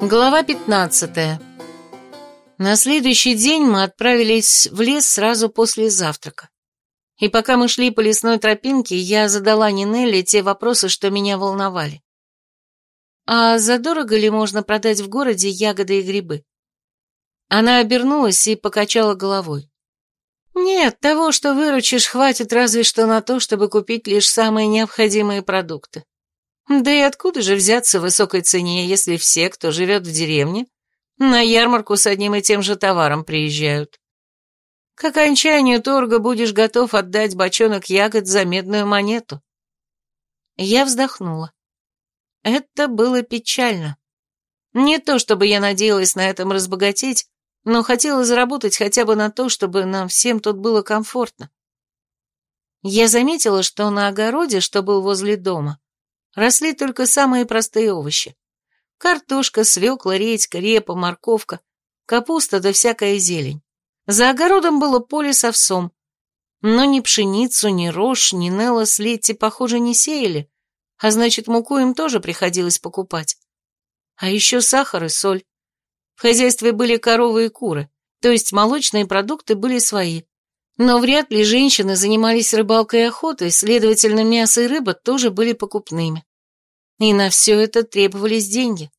Глава 15. На следующий день мы отправились в лес сразу после завтрака. И пока мы шли по лесной тропинке, я задала Нинелли те вопросы, что меня волновали. А задорого ли можно продать в городе ягоды и грибы? Она обернулась и покачала головой. Нет, того, что выручишь, хватит разве что на то, чтобы купить лишь самые необходимые продукты. Да и откуда же взяться высокой цене, если все, кто живет в деревне, на ярмарку с одним и тем же товаром приезжают? К окончанию торга будешь готов отдать бочонок ягод за медную монету. Я вздохнула. Это было печально. Не то, чтобы я надеялась на этом разбогатеть, но хотела заработать хотя бы на то, чтобы нам всем тут было комфортно. Я заметила, что на огороде, что был возле дома, росли только самые простые овощи. Картошка, свекла, редька, репа, морковка, капуста да всякая зелень. За огородом было поле с овсом, но ни пшеницу, ни рожь, ни Нелла с Летти, похоже, не сеяли, а значит, муку им тоже приходилось покупать. А еще сахар и соль. В хозяйстве были коровы и куры, то есть молочные продукты были свои, но вряд ли женщины занимались рыбалкой и охотой, следовательно, мясо и рыба тоже были покупными. И на все это требовались деньги.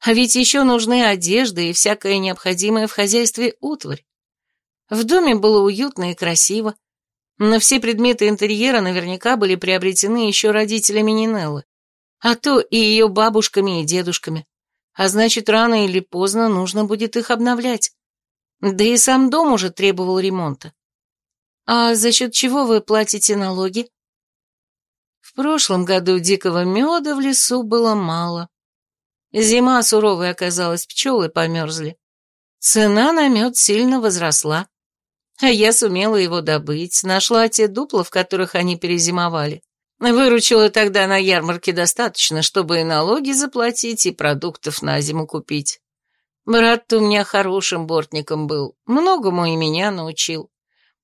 А ведь еще нужны одежда и всякое необходимое в хозяйстве утварь. В доме было уютно и красиво, но все предметы интерьера наверняка были приобретены еще родителями Нинеллы, а то и ее бабушками и дедушками, а значит, рано или поздно нужно будет их обновлять. Да и сам дом уже требовал ремонта. А за счет чего вы платите налоги? В прошлом году дикого меда в лесу было мало. Зима суровая оказалась, пчелы померзли. Цена на мед сильно возросла. А я сумела его добыть, нашла те дупла, в которых они перезимовали. Выручила тогда на ярмарке достаточно, чтобы и налоги заплатить, и продуктов на зиму купить. Брат у меня хорошим бортником был, многому и меня научил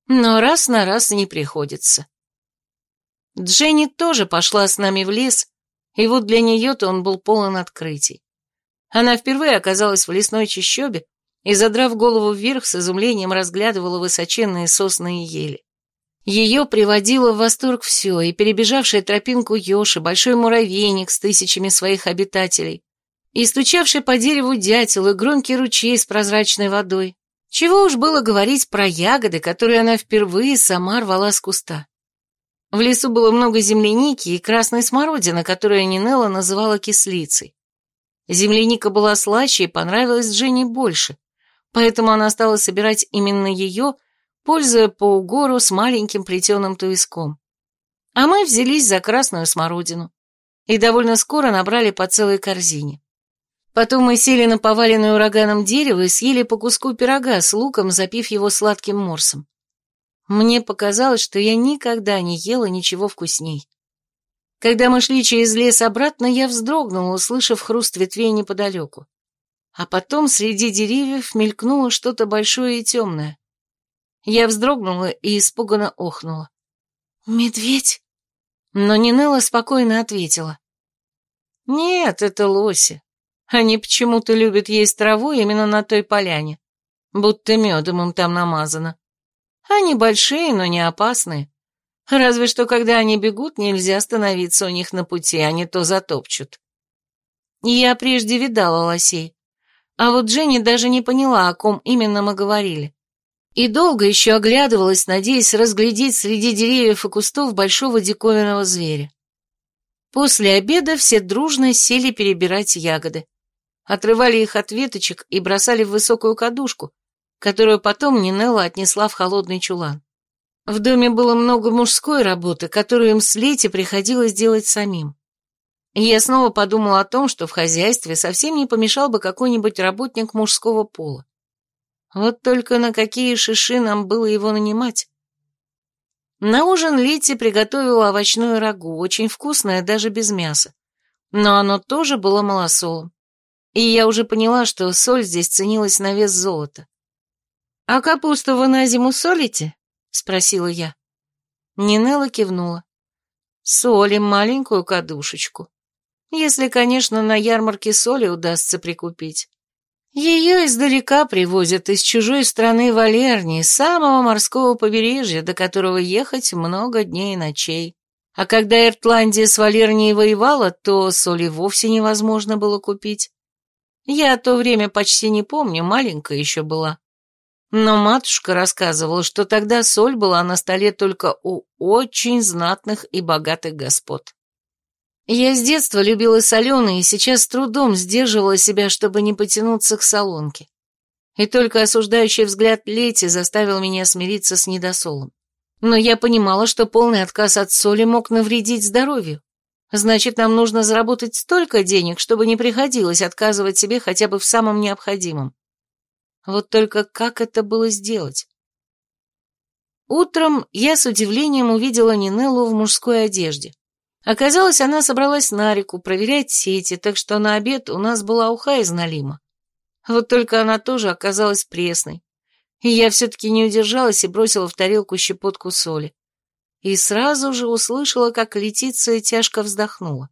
но раз на раз не приходится. Дженни тоже пошла с нами в лес, и вот для нее-то он был полон открытий. Она впервые оказалась в лесной чащобе и, задрав голову вверх, с изумлением разглядывала высоченные сосны и ели. Ее приводило в восторг все, и перебежавшая тропинку еж, и большой муравейник с тысячами своих обитателей, и стучавший по дереву дятел, и громкий ручей с прозрачной водой, чего уж было говорить про ягоды, которые она впервые сама рвала с куста. В лесу было много земляники и красной смородины, которую Нинелла называла кислицей. Земляника была слаще и понравилась Дженни больше, поэтому она стала собирать именно ее, пользуя по угору с маленьким плетеным туиском. А мы взялись за красную смородину и довольно скоро набрали по целой корзине. Потом мы сели на поваленное ураганом дерево и съели по куску пирога с луком, запив его сладким морсом. Мне показалось, что я никогда не ела ничего вкусней. Когда мы шли через лес обратно, я вздрогнула, услышав хруст ветвей неподалеку. А потом среди деревьев мелькнуло что-то большое и темное. Я вздрогнула и испуганно охнула. «Медведь?» Но Нинелла спокойно ответила. «Нет, это лоси. Они почему-то любят есть траву именно на той поляне, будто медом им там намазано. Они большие, но не опасные. Разве что, когда они бегут, нельзя остановиться у них на пути, они то затопчут. Я прежде видала лосей, а вот Дженни даже не поняла, о ком именно мы говорили. И долго еще оглядывалась, надеясь разглядеть среди деревьев и кустов большого диковинного зверя. После обеда все дружно сели перебирать ягоды отрывали их от веточек и бросали в высокую кадушку, которую потом Нинелла отнесла в холодный чулан. В доме было много мужской работы, которую им с Лети приходилось делать самим. Я снова подумала о том, что в хозяйстве совсем не помешал бы какой-нибудь работник мужского пола. Вот только на какие шиши нам было его нанимать? На ужин Лити приготовила овощную рагу, очень вкусное даже без мяса. Но оно тоже было малосолом и я уже поняла, что соль здесь ценилась на вес золота. «А капусту вы на зиму солите?» — спросила я. Нинелла кивнула. «Солим маленькую кадушечку. Если, конечно, на ярмарке соли удастся прикупить. Ее издалека привозят из чужой страны Валернии, самого морского побережья, до которого ехать много дней и ночей. А когда Иртландия с Валернией воевала, то соли вовсе невозможно было купить. Я то время почти не помню, маленькая еще была. Но матушка рассказывала, что тогда соль была на столе только у очень знатных и богатых господ. Я с детства любила соленые и сейчас с трудом сдерживала себя, чтобы не потянуться к солонке. И только осуждающий взгляд Лети заставил меня смириться с недосолом. Но я понимала, что полный отказ от соли мог навредить здоровью. Значит, нам нужно заработать столько денег, чтобы не приходилось отказывать себе хотя бы в самом необходимом. Вот только как это было сделать? Утром я с удивлением увидела Нинеллу в мужской одежде. Оказалось, она собралась на реку проверять сети, так что на обед у нас была уха из налима. Вот только она тоже оказалась пресной. И я все-таки не удержалась и бросила в тарелку щепотку соли. И сразу же услышала, как Летиция тяжко вздохнула.